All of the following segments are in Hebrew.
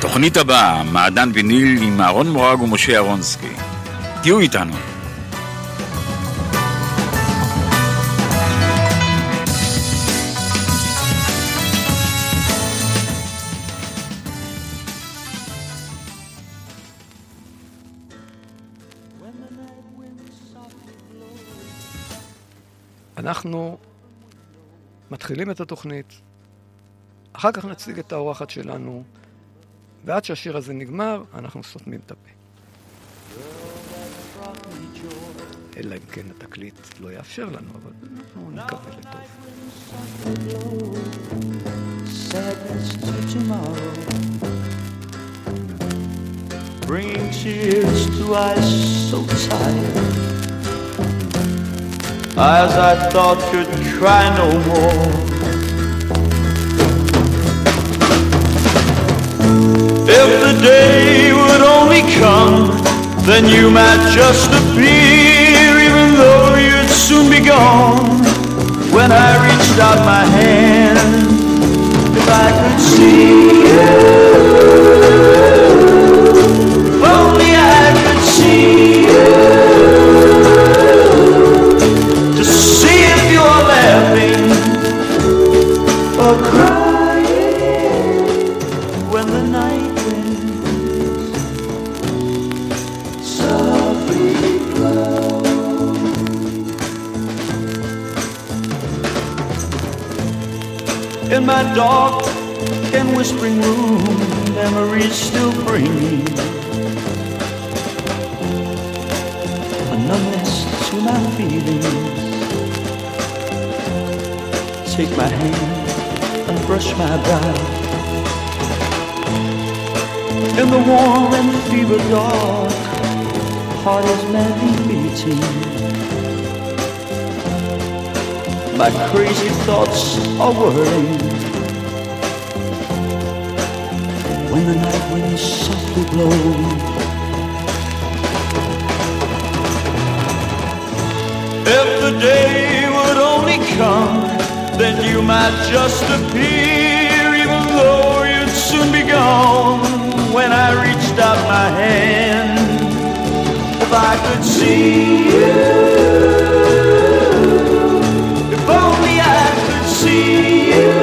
התוכנית הבאה, מעדן ויניל עם אהרון מורג ומשה אהרונסקי. תהיו איתנו. אנחנו מתחילים את התוכנית, אחר כך נציג את האורחת שלנו, ועד שהשיר הזה נגמר, אנחנו סותמים את הפה. אלא אם כן התקליט לא יאפשר לנו, אבל אנחנו נקווה לטוב. Bringing I thought could no more day would only come Then you might just appear Even though you'd soon be gone. When I reached out my hand If I could see you dark and whispering room, memories still bring me a numbness to my feelings. Take my hand and brush my brow. In the warm and fever dark, heart is madly beating. My crazy thoughts are whirling when the night winds softly blow. If the day would only come, then you might just appear, even though you'd soon be gone. When I reached out my hand, if I could see you. If only I could see you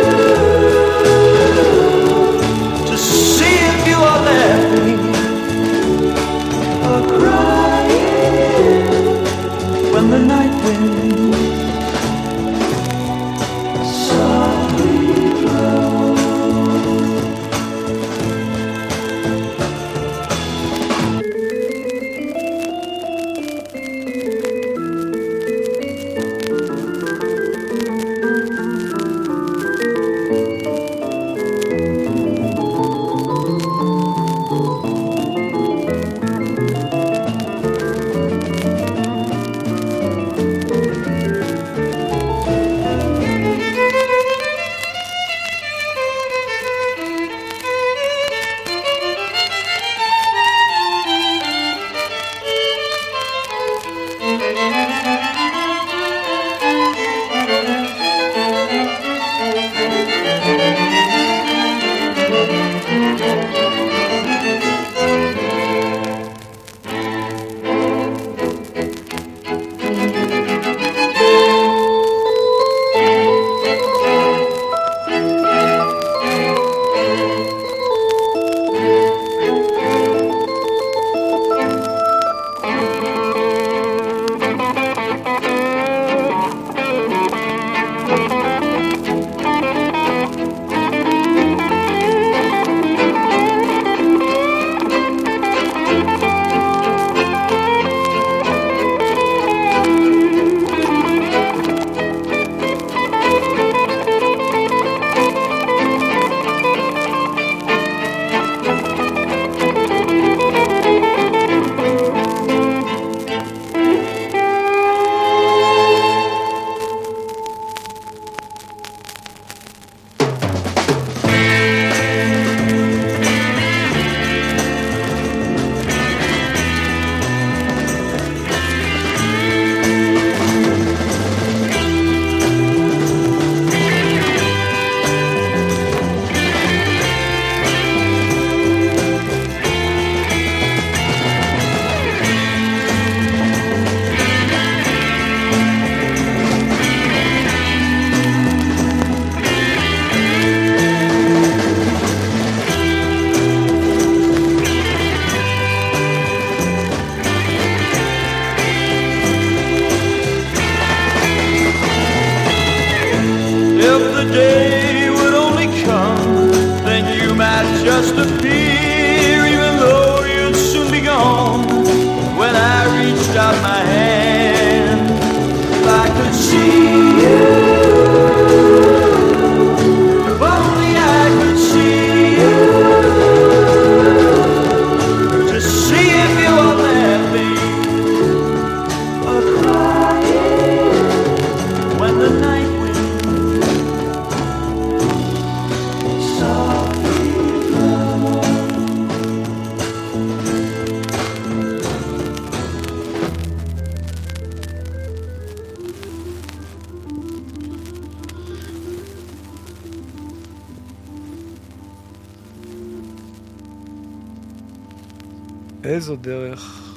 איזו דרך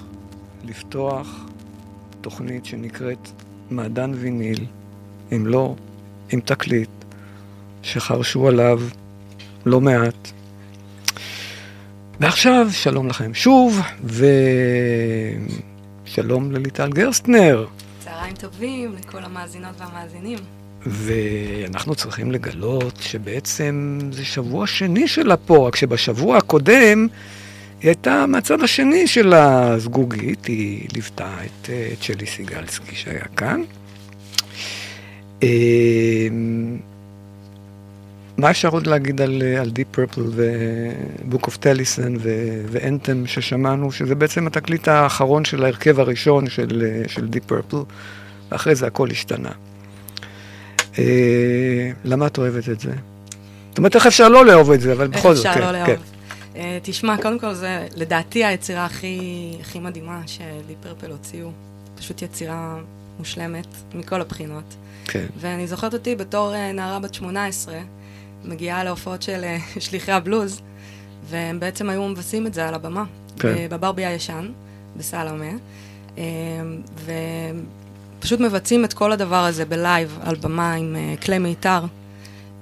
לפתוח תוכנית שנקראת מעדן ויניל, אם לא, עם תקליט, שחרשו עליו לא מעט. ועכשיו, שלום לכם שוב, ושלום לליטל גרסטנר. צהריים טובים לכל המאזינות והמאזינים. ואנחנו צריכים לגלות שבעצם זה שבוע שני שלה פה, רק שבשבוע הקודם היא הייתה מהצד השני של הזגוגית, היא ליוותה את אה, צ'לי סיגלסקי שהיה כאן. אה, מה אפשר עוד להגיד על, אה, על Deep Purple ו-Book of Tellison ואנתם ששמענו, שזה בעצם התקליט האחרון של ההרכב הראשון של, אה, של Deep Purple, ואחרי זה הכל השתנה. אה, למה את אוהבת את זה? זאת אומרת, איך אפשר לא לאהוב את זה, אבל בכל זאת, איך כן, אפשר לא כן. לאהוב? אה, תשמע, קודם כל זה לדעתי היצירה הכי, הכי מדהימה שלי פרפל הוציאו. פשוט יצירה מושלמת מכל הבחינות. כן. ואני זוכרת אותי בתור אה, נערה בת 18, מגיעה להופעות של אה, שליחי הבלוז, והם בעצם היו מבצעים את זה על הבמה. כן. אה, בברבי הישן, בסלמה. אה, ופשוט מבצעים את כל הדבר הזה בלייב, על במה עם אה, כלי מיתר.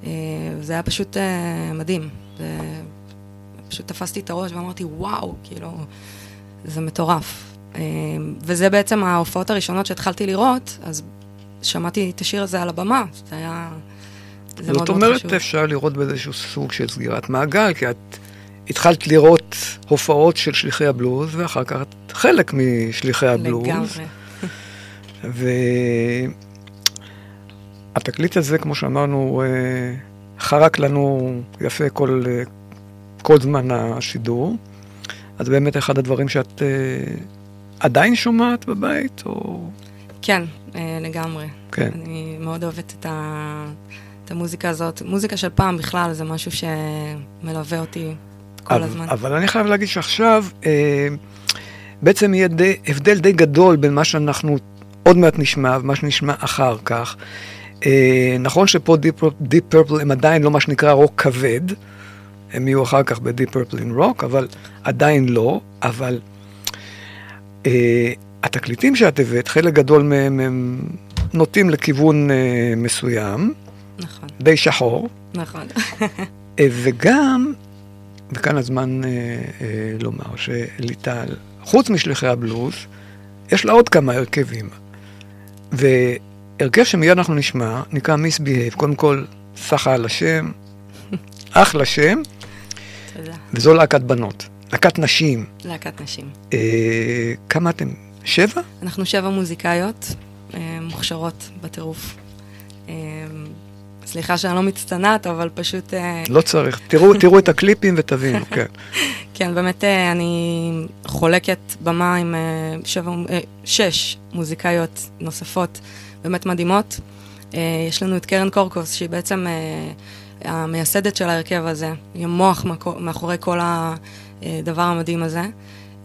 אה, זה היה פשוט אה, מדהים. פשוט תפסתי את הראש ואמרתי, וואו, כאילו, זה מטורף. אה, וזה בעצם ההופעות הראשונות שהתחלתי לראות, אז שמעתי את השיר הזה על הבמה, זה היה... זה זאת מאוד מאוד אומרת, חשוב. אפשר לראות באיזשהו סוג של סגירת מעגל, כי את התחלת לראות הופעות של שליחי הבלוז, ואחר כך את חלק משליחי הבלוז. לגמרי. והתקליט הזה, כמו שאמרנו, אה, חרק לנו יפה כל, אה, כל זמן השידור. אז באמת אחד הדברים שאת אה, עדיין שומעת בבית, או... כן, אה, לגמרי. כן. אני מאוד אוהבת את, ה... את המוזיקה הזאת. מוזיקה של פעם בכלל זה משהו שמלווה אותי כל אבל, הזמן. אבל אני חייב להגיד שעכשיו אה, בעצם יהיה די, הבדל די גדול בין מה שאנחנו עוד מעט נשמע ומה שנשמע אחר כך. אה, נכון שפה Deep Purple הם עדיין לא מה שנקרא רוק כבד, הם יהיו אחר כך ב-Deep Purple in Rock, אבל עדיין לא, אבל אה, התקליטים שאת הבאת, חלק גדול מהם הם נוטים לכיוון אה, מסוים, נכון, די שחור. נכון. אה, וגם, וכאן הזמן אה, אה, לומר שליטל, חוץ משליחי הבלוז, יש לה עוד כמה הרכבים. והרכב שמיד אנחנו נשמע, נקרא מיסביהייב. קודם כל, סחה על השם, אחלה שם, תודה. וזו להקת בנות, להקת נשים. להקת נשים. אה, כמה אתם? שבע? אנחנו שבע מוזיקאיות אה, מוכשרות בטירוף. אה, סליחה שאני לא מצטנעת, אבל פשוט... אה, לא צריך. תראו, תראו את הקליפים ותבינו, כן. כן, באמת אה, אני חולקת במה עם אה, שבע, אה, שש מוזיקאיות נוספות באמת מדהימות. אה, יש לנו את קרן קורקוס, שהיא בעצם אה, המייסדת של ההרכב הזה, היא המוח מאחו- מאחורי כל הדבר המדהים הזה.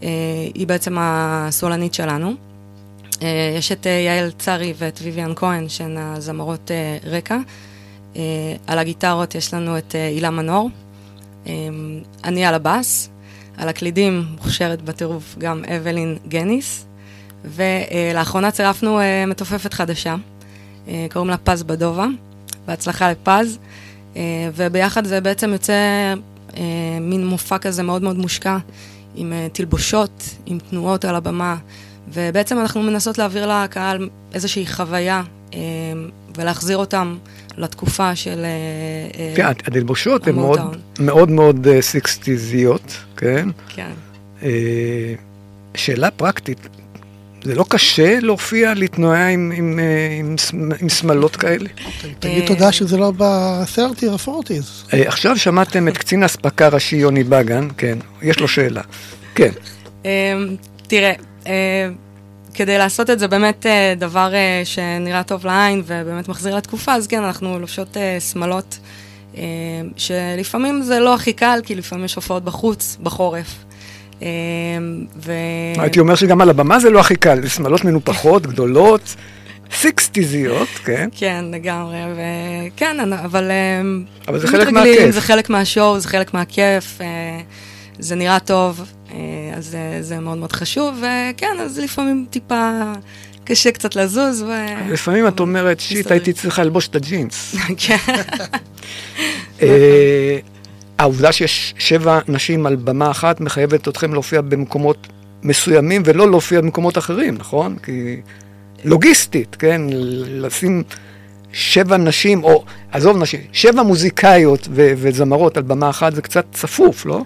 אה, היא בעצם הסולנית שלנו. אה, יש את אה, יעל צרי ואת ויvian כהן, שהן הזמרות רקע. על הגיטרות יש לנו את הילה מנור. אני על הבאס. על הקלידים מוכשרת בטירוף גם אבלין גניס. ולאחרונה צירפנו מתופפת חדשה, קוראים לה פז בדובה. בהצלחה לפז. אה, וביחד זה בעצם יוצא אה, מין מופע כזה מאוד מאוד מושקע, עם אה, תלבושות, עם תנועות על הבמה, ובעצם אנחנו מנסות להעביר לקהל איזושהי חוויה ולהחזיר אותם לתקופה של... כן, התלבושות הן מאוד. מאוד מאוד סיקסטיזיות, כן? כן. שאלה פרקטית, זה לא קשה להופיע, להתנועע עם, עם, אה, עם, סמ- עם שמלות כאלה? תגיד אה, תודה שזה לא ב-30 או 40's. אה, עכשיו שמעתם את קצין האספקה הראשי יוני בגן, כן, יש לו שאלה. כן, אמ, תראה, אה, כדי לעשות את זה באמת אה, דבר אה, שנראה טוב לעין ובאמת מחזיר לתקופה, אז כן, אנחנו לובשות שמלות, שלפעמים זה לא הכי קל, כי לפעמים יש הופעות בחוץ, בחורף. אה, ו... הייתי אומר שגם על הבמה זה לא הכי קל, שמלות מנופחות, גדולות, סיקסטיזיות, כן? כן, לגמרי, וכן, אבל... אה, אבל זה חלק מהכיף. זה חלק מהשואו, זה חלק מהכיף, אה, זה נראה טוב, אה, אז זה- מאוד מאוד חשוב, וכן, אז לפעמים טיפה קשה קצת לזוז, ו... לפעמים את אומרת, שיט. הייתי צריכה ללבוש את הג'ינס. כן, אה, העובדה שיש שבע נשים על במה אחת מחייבת אתכם להופיע במקומות מסוימים ולא להופיע במקומות אחרים, נכון? כי לוגיסטית, כן? לשים שבע נשים, או עזוב נשים, שבע מוזיקאיות וזמרות על במה אחת זה קצת צפוף, לא?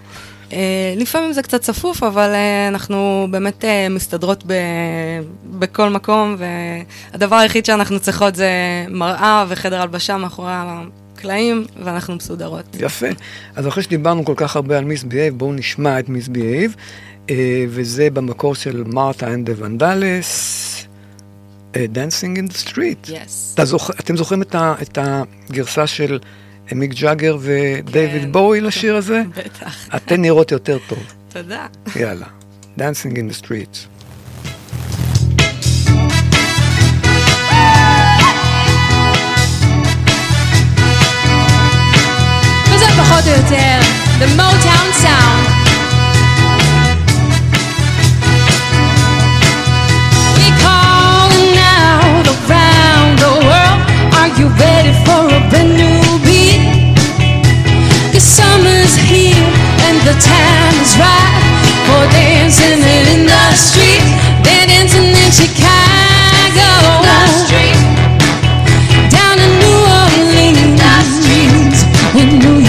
אה, לפעמים זה קצת צפוף, אבל אה, אנחנו באמת אה, מסתדרות. בכל מקום, והדבר היחיד שאנחנו צריכות זה מראה וחדר הלבשה מאחורי הקלעים, ואנחנו מסודרות. יפה. אז אחרי שדיברנו כל כך הרבה על Miss Behave, בואו נשמע את Miss Behave, אה, וזה במקור של Martha and the Vandellas, Dancing in the Street. אתה זוכ... אתם זוכרים את, ה... את הגרסה של מיק ג'אגר ודייוויד כן. בואי לשיר הזה? בטח. אתן נראות יותר טוב. תודה. יאללה. Dancing in the Street. Lauderdale, the Motown sound. We calling now around the world. Are you ready for a brand new beat? The summer's here and the time is right for dancing in the street. They're dancing in Chicago. Street. Down in New Orleans. In New York.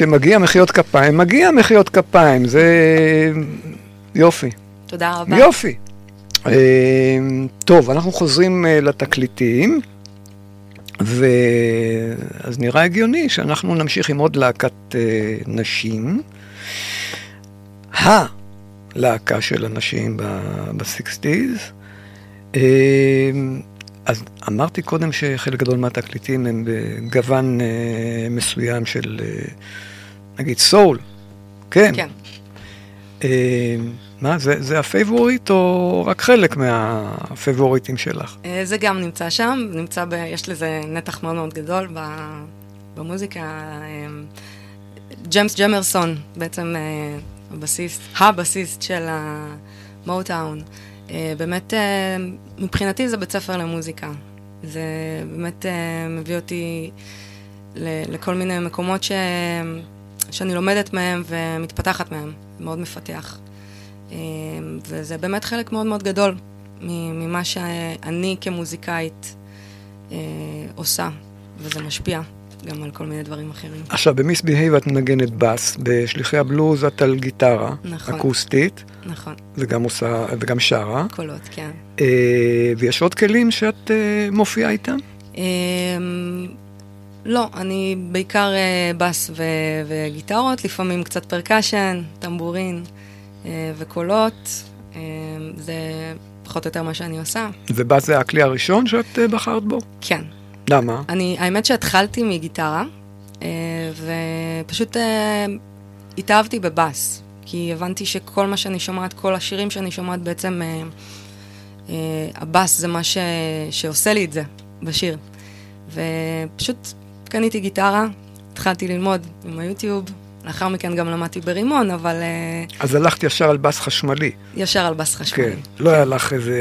כשמגיע מחיאות כפיים, מגיע מחיאות כפיים, זה יופי. תודה רבה. יופי. אה, טוב, אנחנו חוזרים אה, לתקליטים, ואז נראה הגיוני שאנחנו נמשיך עם עוד להקת אה, נשים. הלהקה של הנשים ב-60's. אז אמרתי קודם שחלק גדול מהתקליטים הם בגוון מסוים של, נגיד, סול. כן. כן. אה, מה, זה, זה ה favorite או רק חלק מהפייבוריטים שלך? אה, זה גם נמצא שם, נמצא ב... יש לזה נתח מאוד מאוד גדול ב... במוזיקה. אה, ג'יימס ג'מרסון, בעצם אה, הבסיסט, הבסיסט של המוטאון. אה, באמת, אה, מבחינתי זה בית ספר למוזיקה. זה באמת אה, מביא אותי ל- לכל מיני מקומות ש... שאני לומדת מהם ומתפתחת מהם. מאוד מפתח. אה, וזה באמת חלק מאוד מאוד גדול ממה שאני כמוזיקאית אה, עושה, וזה משפיע גם על כל מיני דברים אחרים. עכשיו, במיס בהייב את מנגנת בס, בשליחי הבלוז את על גיטרה נכון. אקוסטית, נכון, וגם עושה, וגם שרה, קולות, כן. אה, ויש עוד כלים שאת אה, מופיעה איתם? לא, אני בעיקר אה, בס ו- וגיטרות, לפעמים קצת פרקשן, טמבורין אה, וקולות. אה, זה פחות או יותר מה שאני עושה. ובס זה הכלי הראשון שאת אה, בחרת בו? כן. למה? אני, האמת שהתחלתי מגיטרה, אה, ופשוט אה, התאהבתי בבאס, כי הבנתי שכל מה שאני שומעת, כל השירים שאני שומעת, בעצם אה, אה, הבאס זה מה ש, שעושה לי את זה בשיר. ופשוט קניתי גיטרה, התחלתי ללמוד עם היוטיוב, לאחר מכן גם למדתי ברימון, אבל אה, אז הלכת ישר על בס חשמלי. ישר על בס חשמלי. כן. לא היה לך איזה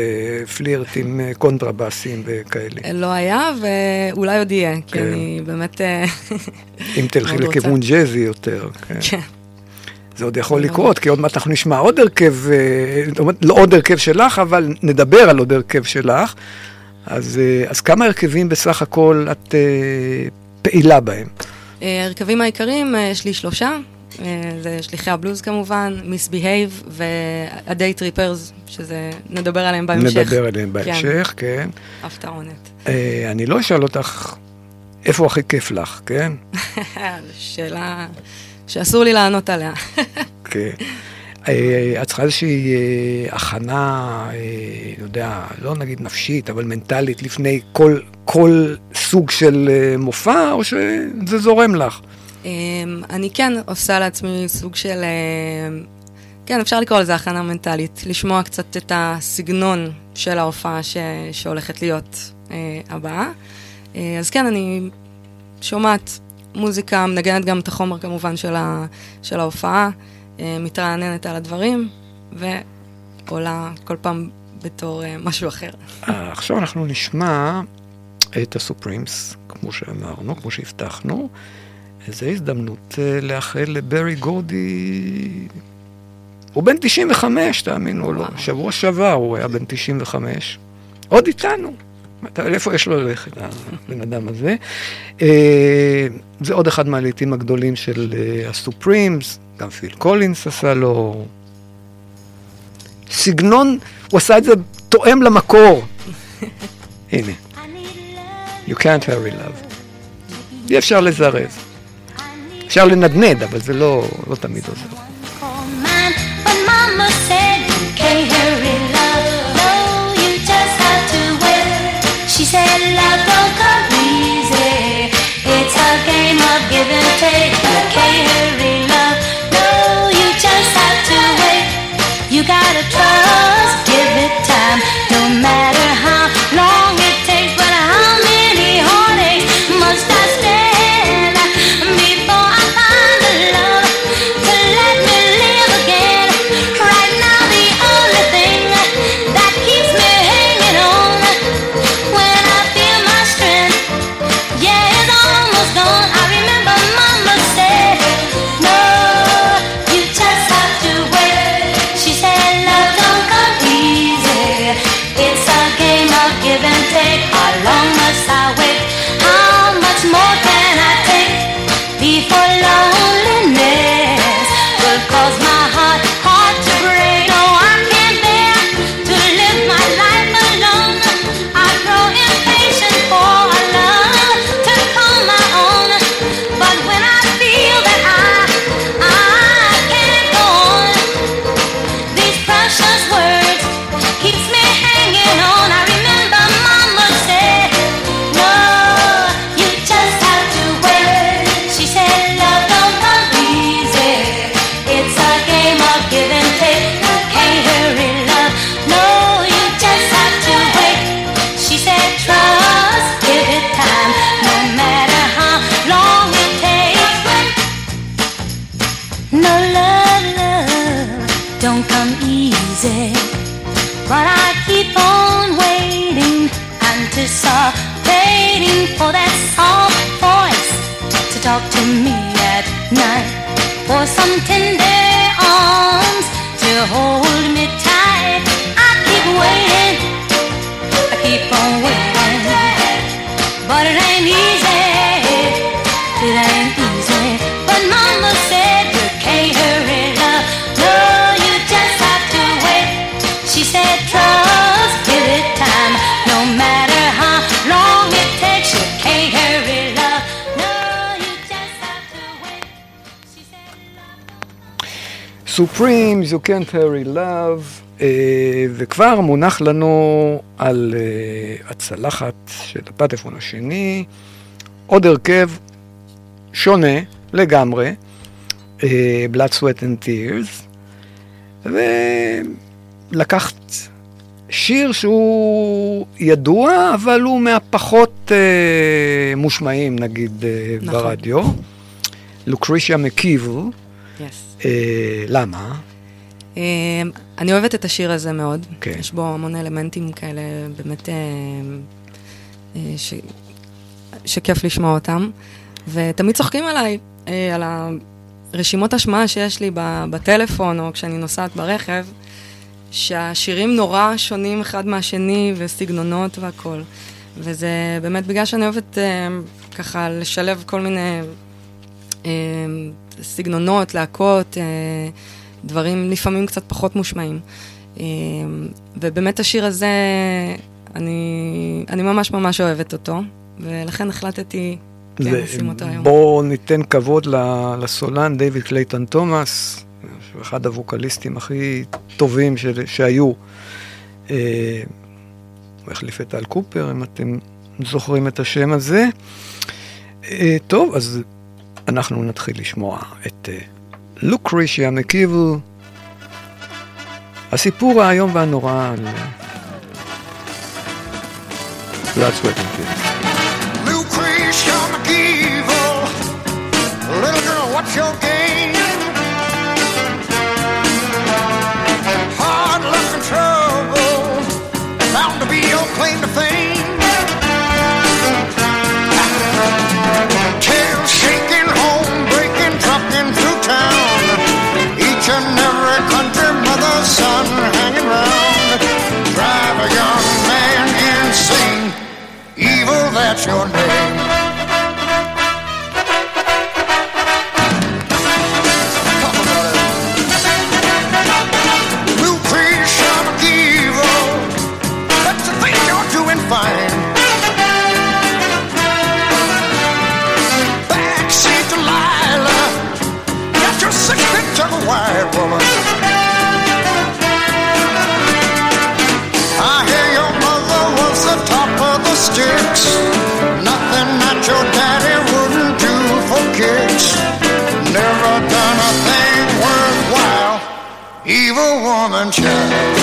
פלירט עם אה, קונטרבסים וכאלה. לא היה, ואולי עוד יהיה, כי כן. אני באמת... אה, אם תלכי. לכיוון ג'אזי יותר. כן. כן. זה עוד יכול. לקרות, כי עוד מעט אנחנו נשמע עוד הרכב, אה, לא עוד הרכב שלך, אבל נדבר על עוד הרכב שלך. אז, אה, אז כמה הרכבים בסך הכל את אה, פעילה בהם? אה, ההרכבים העיקריים, אה, יש לי שלושה. אה, זה שליחי הבלוז כמובן, Miss Behave וה Day Trippers, שזה, נדבר עליהם בהמשך. נדבר עליהם בהמשך, כן. הפתעונת. אה, אני לא אשאל אותך איפה הכי כיף לך, כן? שאלה שאסור לי לענות עליה. כן. אה, את צריכה איזושהי אה, הכנה, אה, לא יודע, לא נגיד נפשית, אבל מנטלית, לפני כל, כל סוג של מופע, או שזה זורם לך? אמ, אני כן עושה לעצמי סוג של, כן, אפשר לקרוא לזה הכנה מנטלית, לשמוע קצת את הסגנון של ההופעה ש, שהולכת להיות אה, הבאה. אה, אז כן, אני שומעת מוזיקה, מנגנת גם את החומר כמובן של, ה, של ההופעה, מתרעננת על הדברים, ועולה כל פעם בתור אה, משהו אחר. אה, עכשיו אנחנו נשמע את הסופרימס, כמו שאמרנו, כמו שהבטחנו. זו הזדמנות אה, לאחל לברי גורדי... הוא בן 95, תאמינו או לא. שבוע שעבר הוא היה בן 95. עוד איתנו. אתה- איפה יש לו ללכת, הבן אדם הזה? אה, זה עוד אחד מהלעיתים הגדולים של אה, הסופרימס, גם פיל קולינס עשה לו... סגנון, הוא עשה את זה תואם למקור. הנה. You can't hurry love. אי אפשר לזרז. אפשר לנדנד, אבל זה לא, לא תמיד עוזר. She said love don't come easy. It's a game of give and take. You can't hurry love. No, you just have to wait. You gotta You Can't Hurry Love, אה, וכבר מונח לנו על אה, הצלחת של הפטפון השני עוד הרכב שונה לגמרי, אה, Blood, Sweat and Tears, ולקחת שיר שהוא ידוע, אבל הוא מהפחות אה, מושמעים, נגיד, אה, נכון. ברדיו. לוקרישיה מקיבל, Yes. אה, למה? אה, אני אוהבת את השיר הזה מאוד. כן. יש בו המון אלמנטים כאלה, באמת, אה, אה, ש... שכיף לשמוע אותם. ותמיד צוחקים עליי, על הרשימות השמעה שיש לי בטלפון, או כשאני נוסעת ברכב, שהשירים נורא שונים אחד מהשני, וסגנונות והכול. וזה באמת בגלל שאני אוהבת ככה לשלב כל מיני סגנונות, להקות, דברים לפעמים קצת פחות מושמעים. אה, ובאמת השיר הזה, אני, אני ממש ממש אוהבת אותו, ולכן החלטתי כן, זה- לשים אותו היום. בואו ניתן כבוד לסולן דיוויד קלייטון תומאס, שהוא אחד הווקליסטים הכי טובים של- שהיו. אה, הוא החליף את טל קופר, אם אתם זוכרים את השם הזה. אה, טוב, אז אנחנו נתחיל לשמוע את לוקרישיה מקיבל, הסיפור האיום והנורא על... אה, Blood, Sweat and Tears. Lucretia McEvil, little girl, what's your game? Hard luck and trouble, bound to be your claim to fame. Your name. sunshine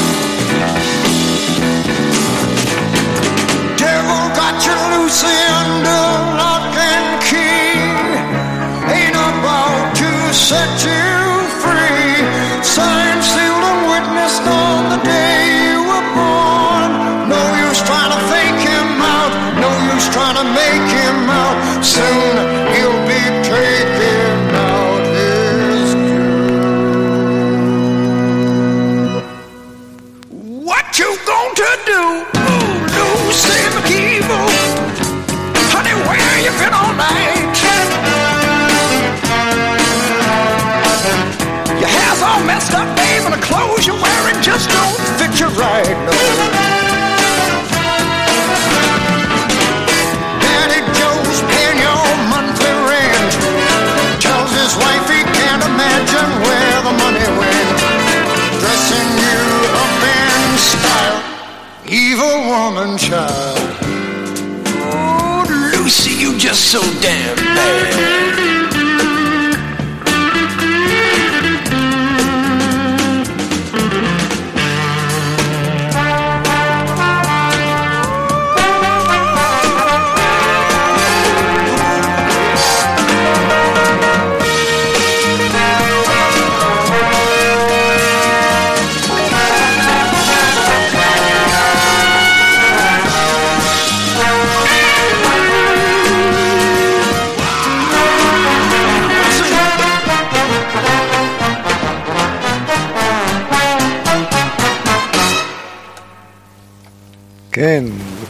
so damn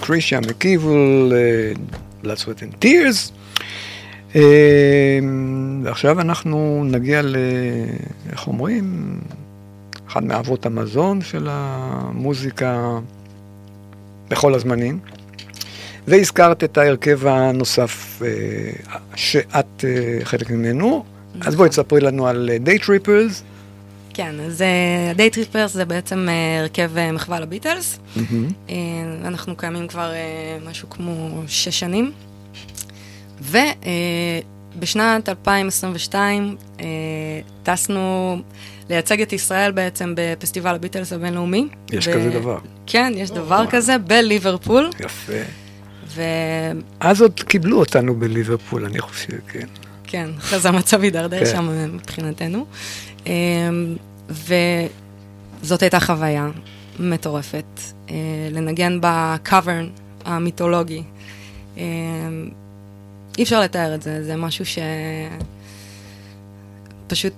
לוקרישיה מקיבל, אה, Blood, Sweat and Tears. אה, ועכשיו אנחנו נגיע ל... איך אומרים? אחד מאבות המזון של המוזיקה בכל הזמנים. והזכרת את ההרכב הנוסף אה, שאת אה, חלק ממנו, אז בואי תספרי לנו על Day Trippers, כן, אז Day Trippers זה בעצם אה, הרכב אה, מחווה לביטלס. אה, אנחנו קיימים כבר אה, משהו כמו שש שנים. ובשנת 2022 אה, טסנו לייצג את ישראל בעצם בפסטיבל הביטלס הבינלאומי. יש ב- כזה דבר. כן, יש דבר כזה בליברפול. יפה. וכן, אז עוד קיבלו אותנו בליברפול, אני חושב, כן. כן, אחרי זה המצב הידרדר כן. שם מבחינתנו. אה, וזאת הייתה חוויה מטורפת, אה, לנגן בקאברן המיתולוגי. אה, אי אפשר לתאר את זה, זה משהו שפשוט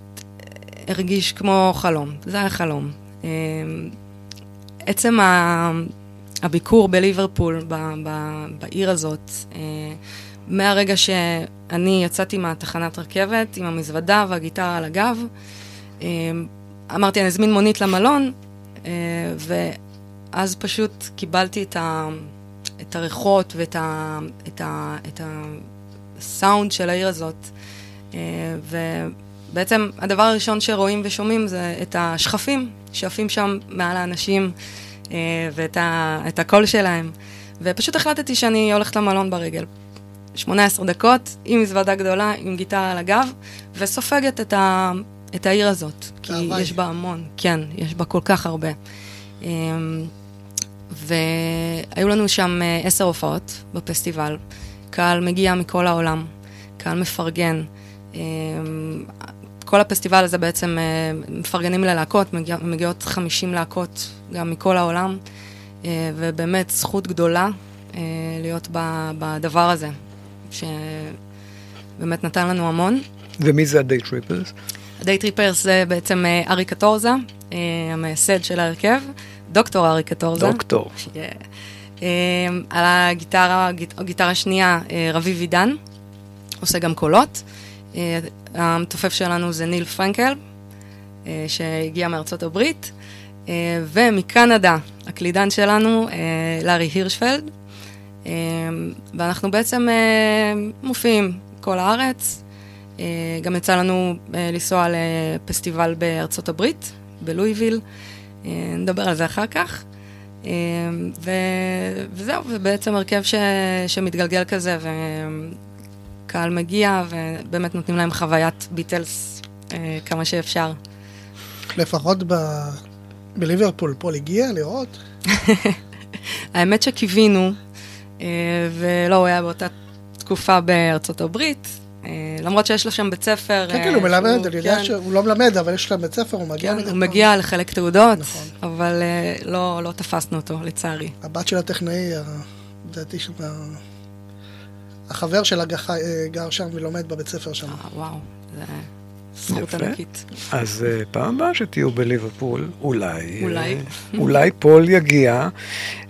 הרגיש כמו חלום, זה היה חלום. אה, עצם. הביקור בליברפול, בעיר הזאת, אה, מהרגע שאני יצאתי מהתחנת רכבת עם המזוודה והגיטרה על הגב, אמרתי, אני אזמין מונית למלון, אה, ואז פשוט קיבלתי את, ה, את הריחות ואת ה, את ה, את הסאונד של העיר הזאת. אה, ובעצם הדבר הראשון שרואים ושומעים זה את השכפים שעפים שם מעל האנשים אה, ואת ה, הקול שלהם. ופשוט החלטתי שאני הולכת למלון ברגל. 18 דקות, עם מזוודה גדולה, עם גיטרה על הגב, וסופגת את, ה, את העיר הזאת. כי ההוואי. יש בה המון, כן, יש בה כל כך הרבה. אמ, והיו לנו שם אה, עשר הופעות בפסטיבל. קהל מגיע מכל העולם, קהל מפרגן. אמ, כל הפסטיבל הזה בעצם אה, מפרגנים ללהקות, מגיע, מגיעות 50 להקות גם מכל העולם, אה, ובאמת זכות גדולה להיות בדבר הזה, שבאמת נתן לנו המון. ומי זה Trippers? ה Day Trippers זה בעצם אה, ארי קטורזה, אה, המייסד של ההרכב, דוקטור ארי קטורזה. דוקטור. Yeah. אה, על הגיטרה, גיט- גיטרה שנייה, רביב עידן, עושה גם קולות. המתופף שלנו זה ניל פרנקל, שהגיע מארצות הברית, ומקנדה, הקלידן שלנו, לארי הירשפלד. ואנחנו בעצם מופיעים כל הארץ. אה, גם יצא לנו אה, לנסוע לפסטיבל בארצות הברית, בלואיביל. אה, נדבר על זה אחר כך. ו... וזהו, זה בעצם הרכב ש... שמתגלגל כזה, וקהל מגיע, ובאמת נותנים להם חוויית ביטלס כמה שאפשר. לפחות ב... בליברפול פול הגיע לראות? האמת שקיווינו, ולא, הוא היה באותה תקופה בארצות הברית, למרות שיש לו שם בית ספר. כן, אה, כן, הוא מלמד, אני יודע כן, שהוא לא מלמד, אבל יש להם בית ספר, הוא מגיע כן, מדי הוא פעם. מגיע לחלק תעודות, נכון. אבל אה, לא לא תפסנו אותו, לצערי. הבת של הטכנאי, לדעתי, שם החבר שלה אה, גר שם ולומד בבית ספר שם. אה, וואו, זה זכות. ענקית. אז אה, פעם הבאה שתהיו בליברפול, אולי, אולי. אה, אולי פול יגיע.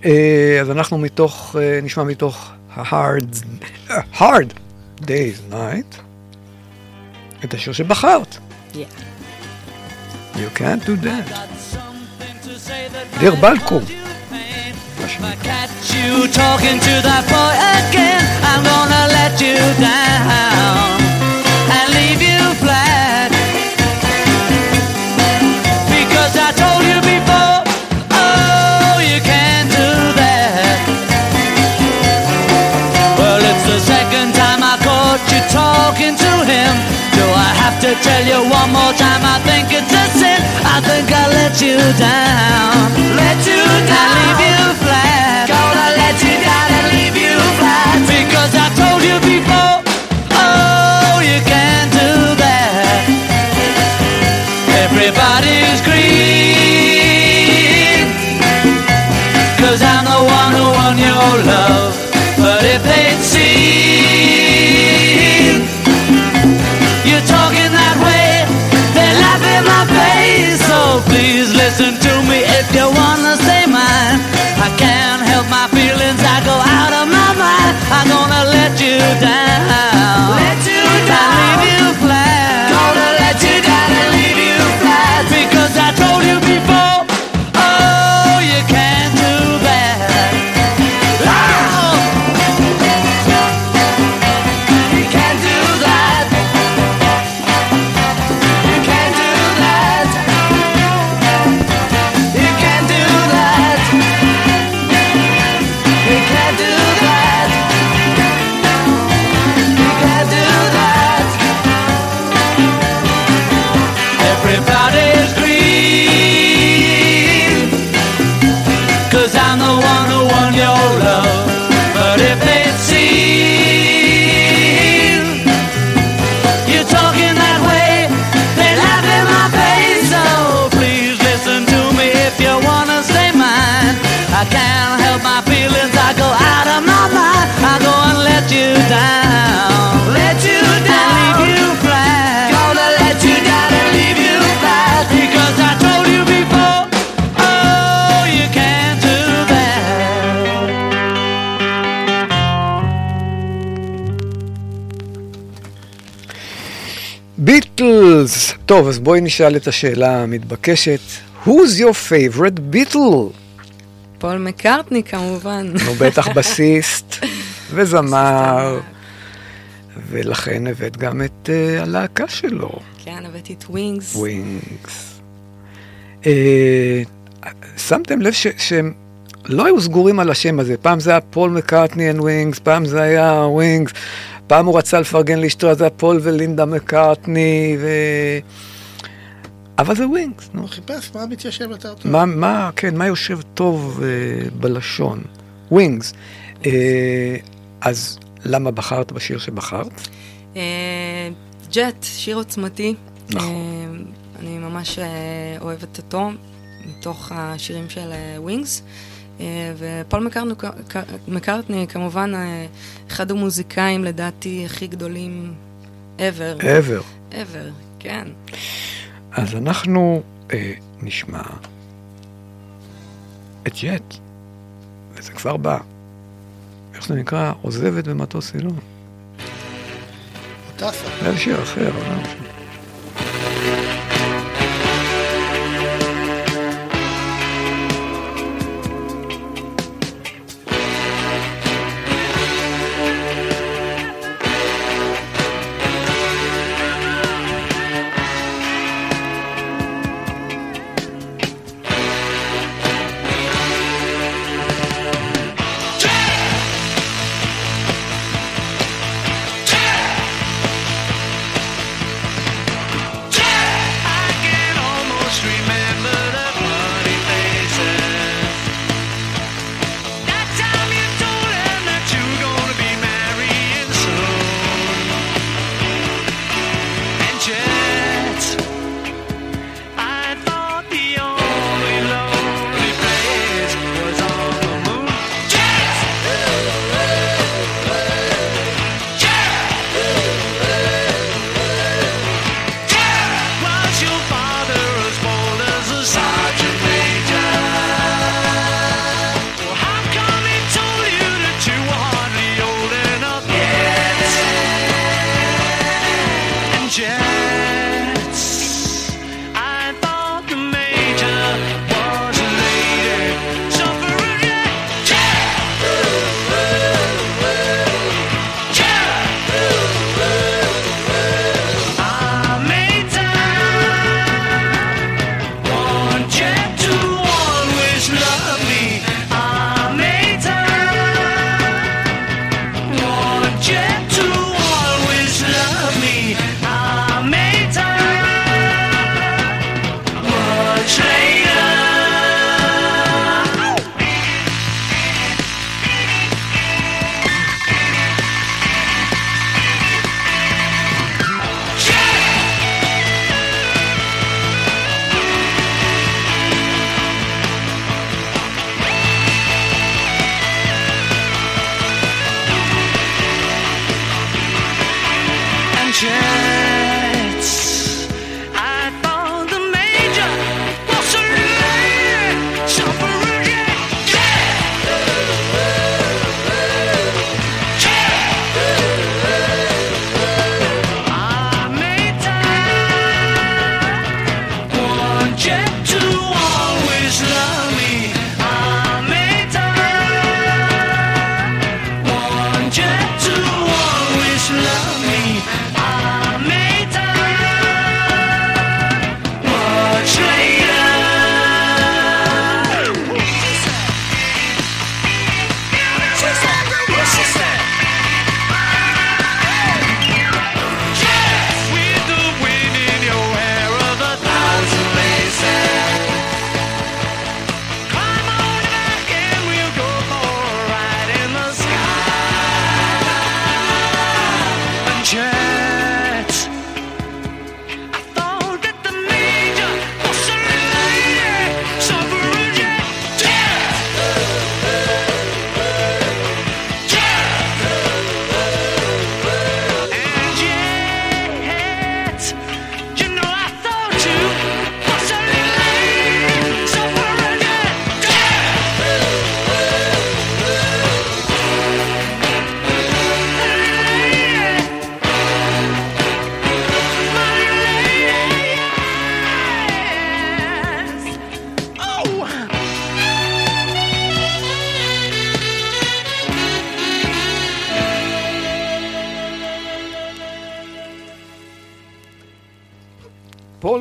אה, אז אנחנו מתוך, אה, נשמע מתוך ה-hard, אה, hard days night, את השיר שבחרת. Yeah. You can't do that. דיר בלקו. Catch you talking to that boy again. I'm gonna let you down Talking to him. Do I have to tell you one more time? I think it's a sin. I think I let you down. Let you down. And leave you flat. Gonna let you down and leave you flat. Because I told you before. Oh, you can't do that. Everybody's green. Cause I'm the one who won your love. listen to טוב, אז בואי נשאל את השאלה המתבקשת. Who's your favorite Beatle? פול מקארטני כמובן. נו, בטח בסיסט וזמר, ולכן הבאת גם את אה, הלהקה שלו, כן, הבאתי את ווינגס. ווינגס. Uh, שמתם לב ש- שהם לא היו סגורים על השם הזה, פעם זה היה Paul McCartney and Wings, פעם זה היה Wings, פעם הוא רצה לפרגן לאשתו, אז היה פול ולינדה מקארטני, ו... אבל זה Wings, נו. הוא חיפש מה מתיישב יותר טוב. מה, מה, כן, מה יושב טוב אה, בלשון? Wings. אה, אז למה בחרת בשיר שבחרת? אה, Jet, שיר עוצמתי. נכון. אה, אני ממש אה, אוהבת אותו, מתוך השירים של Wings. ופול מקארטני, כמובן אה, אחד המוזיקאים לדעתי הכי גדולים ever. ever. ever, כן. אז אנחנו אה, נשמע את ג'ט, וזה כבר בא. איך זה נקרא? עוזבת במטוס סילון. טסה. זה שיר אחר, אבל לא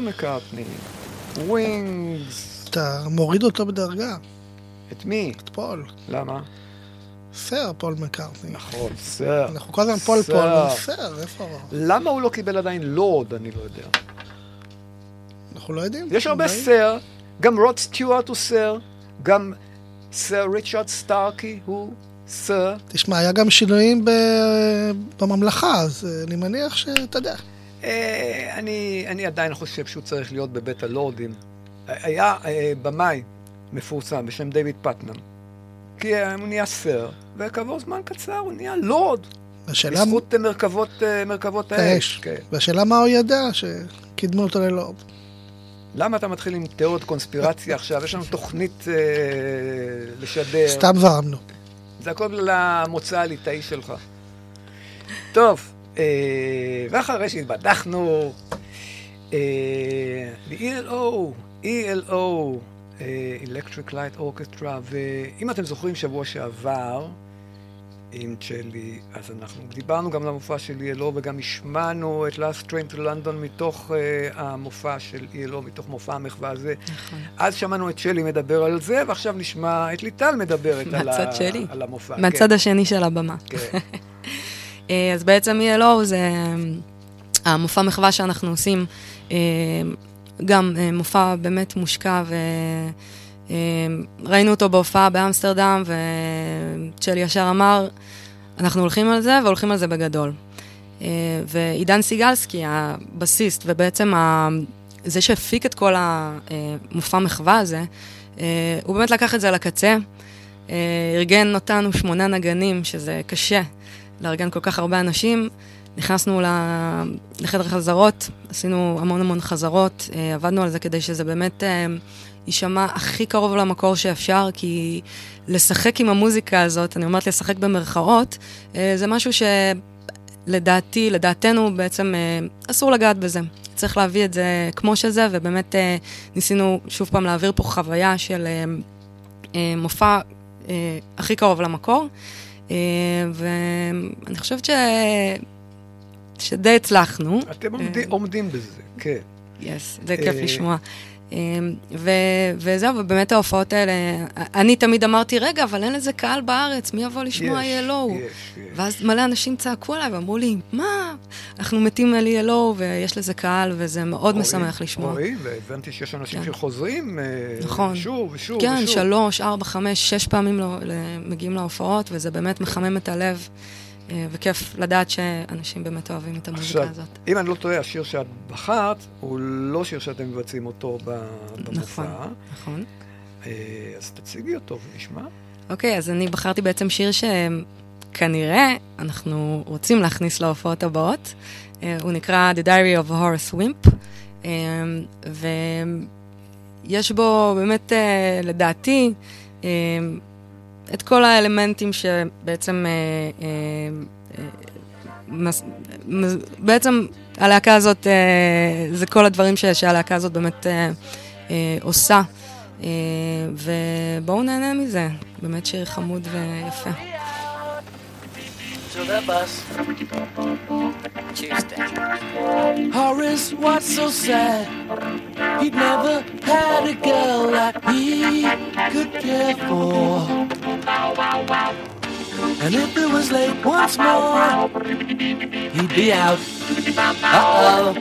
מקארטני, Wings, אתה מוריד אותו בדרגה, את מי? את פול. למה? סר פול מקארטני. נכון, סר. אנחנו כל הזמן פול פול, סר. איפה? למה הוא לא קיבל עדיין לורד, אני לא יודע. אנחנו לא יודעים. יש הרבה אולי? סר, גם רוד סטיוארט הוא סר, גם סר ריצ'רד סטארקי הוא סר. תשמע, היה גם שינויים בממלכה, אז אה, אני מניח שאתה יודע. אה, אני, אני עדיין חושב שהוא צריך להיות בבית הלורדים. היה אה, במאי מפורסם בשם דיוויד פטנאם. כי הוא נהיה סר, וכעבור זמן קצר הוא נהיה לורד. השאלה, בזכות אה, מרכבות, מרכבות האש. כן. והשאלה מה הוא ידע שקידמו אותו ללורד. למה אתה מתחיל עם תיאוריות קונספירציה עכשיו? יש לנו תוכנית אה, לשדר. סתם זרמנו. זה הכל למוצא הליטאי שלך. טוב, ואחרי שהתבדחנו, אה, ל-ELO, ELO, אה, Electric Light Orchestra, ואם אתם זוכרים שבוע שעבר, עם צ'לי, אז אנחנו דיברנו גם על המופע של ELO וגם השמענו את Last Train to London מתוך uh, המופע של ELO, מתוך מופע המחווה הזה. נכון. אז שמענו את צ'לי מדבר על זה, ועכשיו נשמע את ליטל מדברת על, מהצד ה... שלי. על המופע. מהצד השני של הבמה. כן. אה, אז בעצם ELO זה אה, המופע מחווה שאנחנו עושים, אה, גם מופע באמת מושקע, וראינו אותו בהופעה באמסטרדם, וצ'לי ישר אמר, אנחנו הולכים על זה, והולכים על זה בגדול. ועידן סיגלסקי, הבסיסט, ובעצם ה... זה שהפיק את כל המופע מחווה הזה, הוא באמת לקח את זה לקצה. ארגן אותנו שמונה נגנים, שזה קשה לארגן כל כך הרבה אנשים. נכנסנו לחדר חזרות, עשינו המון המון חזרות, אה, עבדנו על זה כדי שזה באמת אה, יישמע הכי קרוב למקור שאפשר, כי לשחק עם המוזיקה הזאת, אני אומרת לשחק במרכאות, אה, זה משהו שלדעתי, לדעתנו בעצם אסור לגעת בזה. צריך להביא את זה כמו שזה, ובאמת ניסינו שוב פעם להעביר פה חוויה של מופע הכי קרוב למקור. אה, ואני חושבת ש... שדי הצלחנו. אתם עומדים, עומדים בזה, כן. יס, זה כיף אה, לשמוע. אה, ו- וזהו, ובאמת ההופעות האלה, אני תמיד אמרתי, רגע, אבל אין לזה קהל בארץ, מי יבוא לשמוע יש, ELO? יש, יש. ואז מלא אנשים צעקו עליי ואמרו לי, מה? אנחנו מתים על ELO ויש לזה קהל, וזה מאוד רואים, משמח לשמוע. רואים, והבנתי שיש אנשים כן. שחוזרים אה, נכון. שוב ושוב כן, ושוב. שלוש, ארבע, חמש, שש פעמים לא, מגיעים להופעות, וזה באמת מחמם את הלב, וכיף לדעת שאנשים באמת אוהבים את המוזיקה עכשיו, הזאת. אם אני לא טועה, השיר שאת בחרת הוא לא שיר שאתם מבצעים אותו במופע. נכון, נכון. אה, אז תציגי אותו ונשמע. אוקיי, אז אני בחרתי בעצם שיר שכנראה אנחנו רוצים להכניס להופעות הבאות. אה, הוא נקרא The Diary of Horace Wimp, אה, ויש בו באמת, אה, לדעתי, אה, את כל האלמנטים שבעצם... אה, אה, אה, מס- מס- בעצם הלהקה הזאת, אה, זה כל הדברים ש- שהלהקה הזאת באמת אה, אה, עושה. אה, ובואו נהנה מזה, באמת שיר חמוד ויפה. To the bus. Tuesday. Horace, what's so sad? He'd never had a girl that he could care for. And if it was late once more, he'd be out. Uh oh.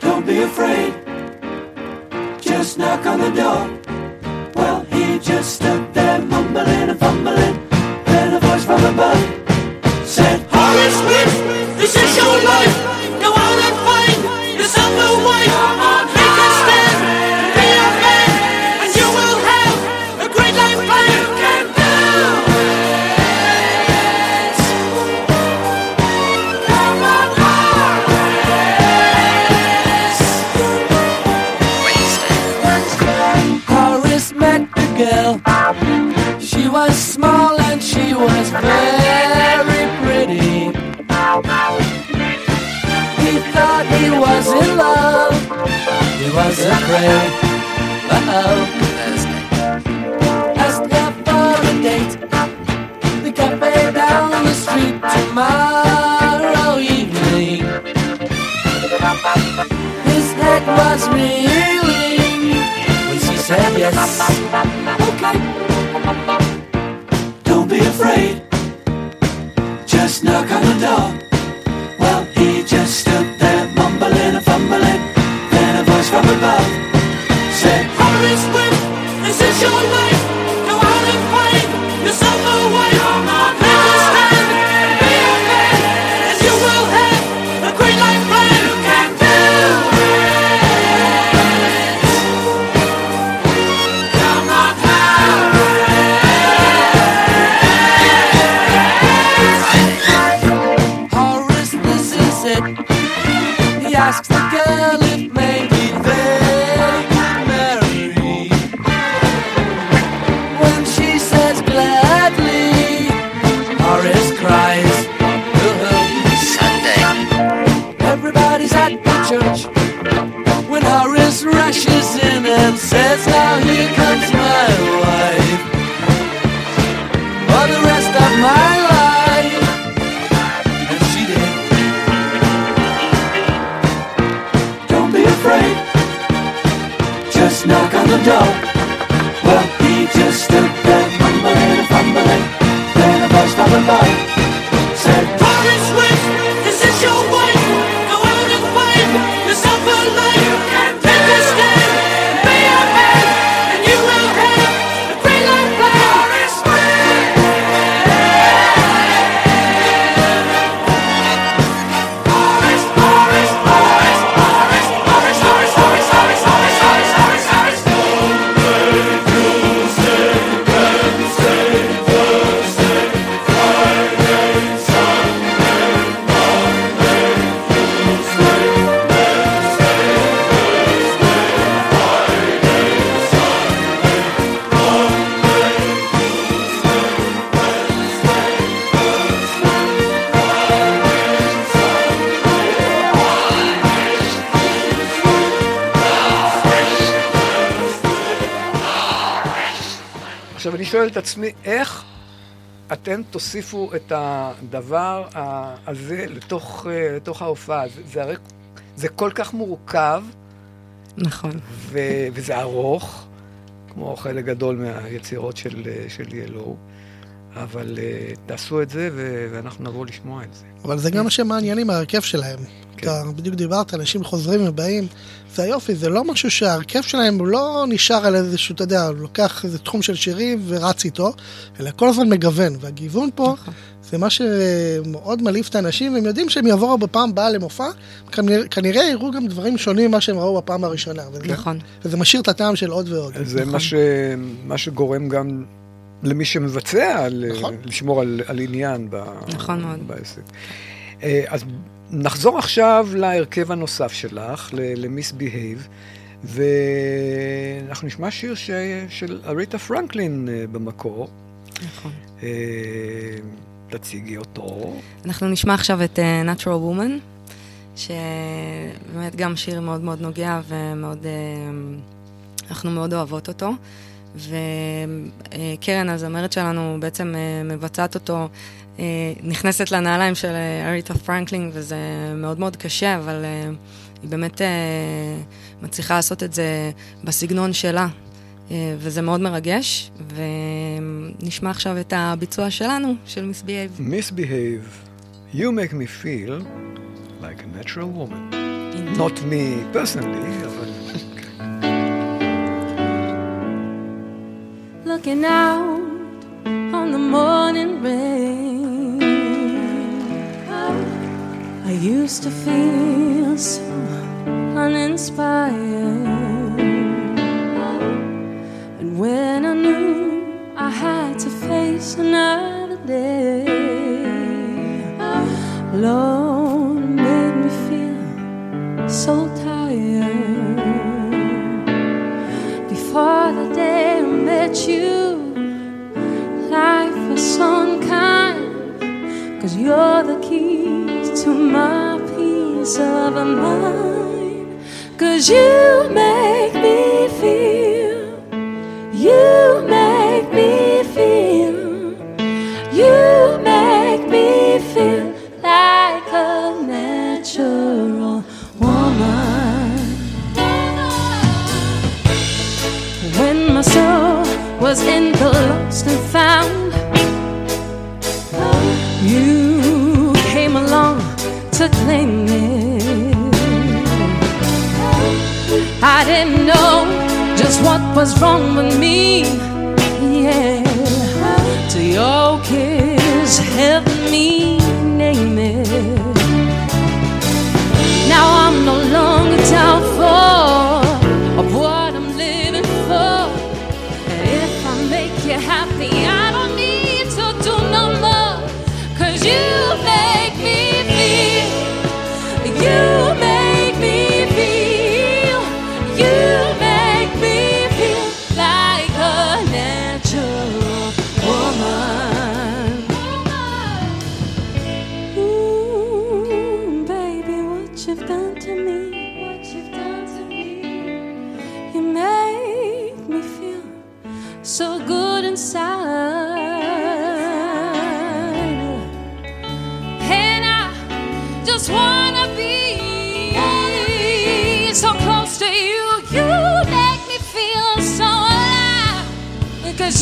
Don't be afraid. Just knock on the door. Well, he just stood there mumbling and fumbling. From above said, Horace Smith, this is your life. He was afraid. Uh oh. Asked her for a date. The cafe down the street tomorrow evening. His head was reeling when she said yes. שואל את עצמי, איך אתם תוסיפו את הדבר הזה לתוך, אה, לתוך ההופעה? זה, זה הרי, זה כל כך מורכב, נכון. ו, וזה ארוך, כמו חלק גדול מהיצירות של, אה, של ילו, אבל uh, תעשו את זה ו- ואנחנו נבוא לשמוע את זה. אבל זה גם מה שמעניין עם ההרכב שלהם. אתה בדיוק דיברת, אנשים חוזרים ובאים, זה היופי, זה לא משהו שההרכב שלהם הוא לא נשאר על איזשהו, אתה יודע, לוקח איזה תחום של שירים ורץ איתו, אלא כל הזמן מגוון, והגיוון פה זה מה שמאוד מעליף את האנשים, הם יודעים שהם יבואו בפעם הבאה למופע, כנראה, כנראה יראו גם דברים שונים ממה שהם ראו בפעם הראשונה. וזה, נכון. וזה משאיר את הטעם של עוד ועוד. זה מה, ש... מה שגורם גם למי שמבצע, נכון. לשמור על, על עניין ב... נכון מאוד. בעסק. אה, אז נחזור עכשיו להרכב הנוסף שלך, למיס בהייב, ואנחנו נשמע שיר ש... של אריתה פרנקלין אה, במקור. נכון. אה, תציגי אותו. אנחנו נשמע עכשיו את uh, Natural Woman, שבאמת גם שיר מאוד מאוד נוגע ומאוד, uh, אנחנו מאוד אוהבות אותו. וקרן, הזמרת שלנו, בעצם uh, מבצעת אותו, uh, נכנסת לנעליים של uh, אריתה פרנקלין, וזה מאוד מאוד קשה, אבל היא באמת מצליחה לעשות את זה בסגנון שלה. וזה מאוד מרגש, ונשמע עכשיו את הביצוע שלנו, של Miss Behave. Miss Behave, you make me feel like a natural woman. Not me personally, אבל... looking out on the morning rain. I used to feel so uninspired. And when I knew I had to face another day, Lord, made me feel so tired. at you like for some kind. Cause you're the key to my peace of mind. Cause you make me feel, you make me feel, you make me feel like a natural woman. When my soul was in the lost and found. You came along to claim it. I didn't know just what was wrong with me. Yeah, till your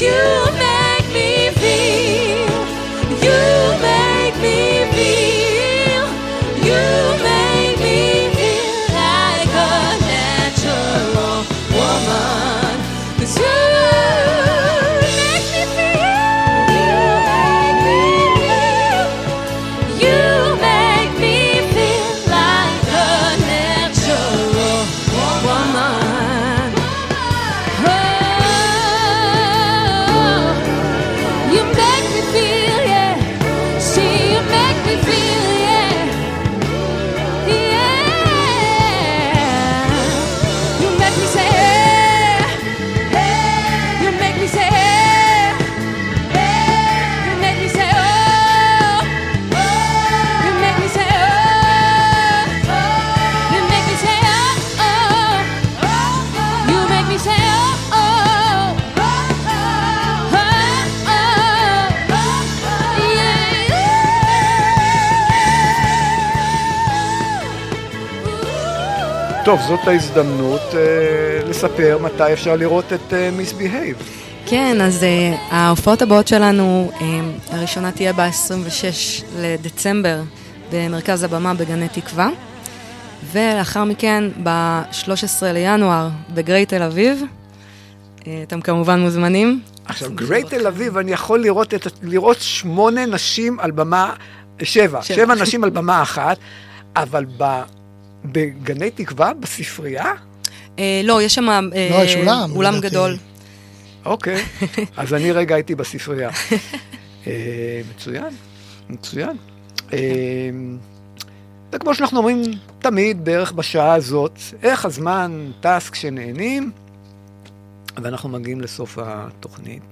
you טוב, זאת ההזדמנות אה, לספר מתי אפשר לראות את מיס בהייב. כן, אז uh, ההופעות הבאות שלנו, um, הראשונה תהיה ב-26 לדצמבר במרכז הבמה בגני תקווה, ולאחר מכן ב-13 לינואר בגריי תל אביב. Uh, אתם כמובן מוזמנים. עכשיו, גריי תל אביב, אני יכול לראות, את, לראות שמונה נשים על במה, שבע, שבע. שבע נשים על במה אחת, אבל ב, בגני תקווה, בספרייה? Uh, לא, יש שם uh, לא, יש אולם, אולם. גדול. אוקיי, אז אני רגע הייתי בספרייה. אה, מצוין, מצוין. אה, זה כמו שאנחנו אומרים תמיד, בערך בשעה הזאת, איך הזמן טס כשנהנים, ואנחנו מגיעים לסוף התוכנית.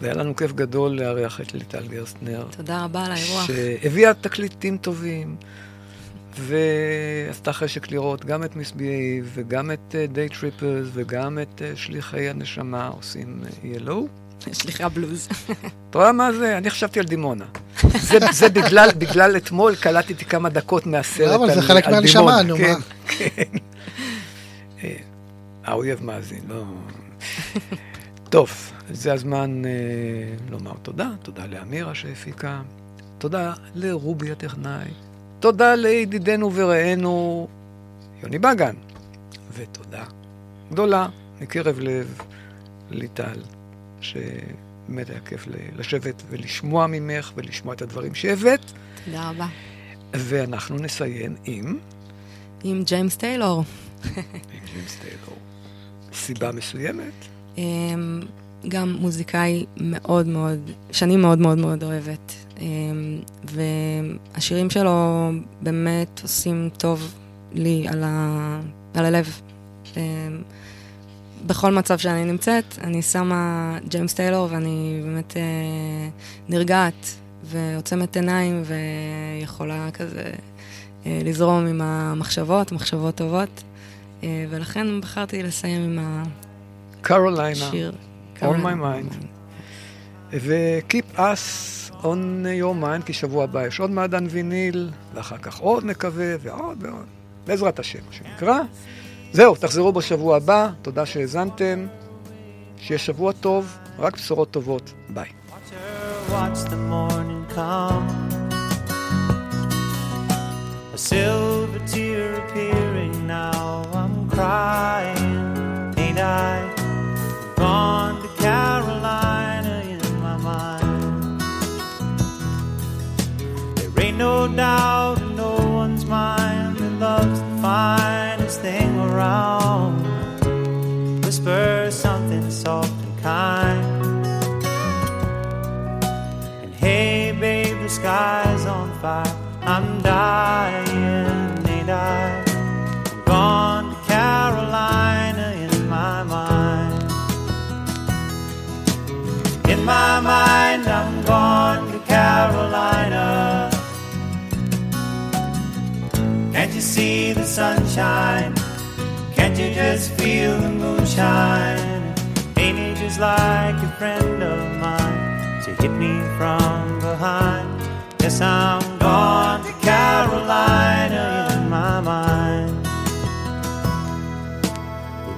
והיה לנו כיף גדול לארח את ליטל גרסטנר, תודה רבה על האירוח. שהביאה תקליטים טובים, ועשתה חשק לראות גם את מיס בי וגם את דיי טריפרס וגם את אה, שליחי הנשמה עושים ילו. שליחי הבלוז. אתה רואה מה זה? אני חשבתי על דימונה. זה, זה בגלל, בגלל אתמול קלטתי כמה דקות מהסרט לא, אבל זה על, חלק על מהנשמה, דימונה. נו, כן, מה? כן. אה, האויב מאזין, לא... טוב, זה הזמן אה, לומר תודה. תודה לאמירה שהפיקה. תודה לרובי הטכנאי. תודה לידידנו ורענו יוני בגן. ותודה גדולה מקרב לב ליטל, שבאמת היה כיף לשבת ולשמוע ממך ולשמוע את הדברים שהבאת. תודה רבה. ואנחנו נסיים עם... עם ג'יימס טיילור. עם ג'יימס טיילור. סיבה מסוימת? אמ, גם מוזיקאי מאוד מאוד, שאני מאוד מאוד מאוד אוהבת. אמ, והשירים שלו באמת עושים טוב לי על, ה... על הלב. אמ, בכל מצב שאני נמצאת, אני שמה ג'יימס טיילור ואני באמת אה, נרגעת ועוצמת עיניים ויכולה כזה אה, לזרום עם המחשבות, מחשבות טובות. אה, ולכן בחרתי לסיים עם קרוליינה. השיר. On my mind. ו-keep us your mind, כי שבוע הבא יש עוד מעדן ויניל, ואחר כך עוד נקווה, ועוד ועוד. בעזרת השם, מה שנקרא. זהו, תחזרו בשבוע הבא, תודה שהאזנתם. שיהיה שבוע טוב, רק בשורות טובות. ביי. watch crying, ain't I? Gone no doubt in no one's mind that love's the finest thing around. Whisper see the sunshine? Can't you just feel the moonshine? Just like a friend of mine to hit me from behind? Yes, I'm gone to Carolina in my mind.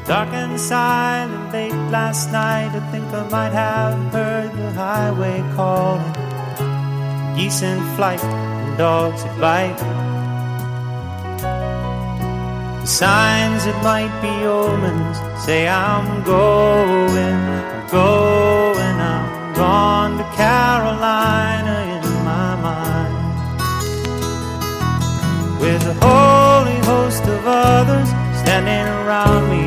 Dark and silent late last night, I think I might have heard the highway calling. Geese in flight and dogs that bite. Signs that might be omens say I'm going, I'm going, I'm gone to Carolina in my mind. With a holy host of others standing around me,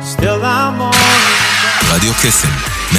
still I'm on. Radio Kissing.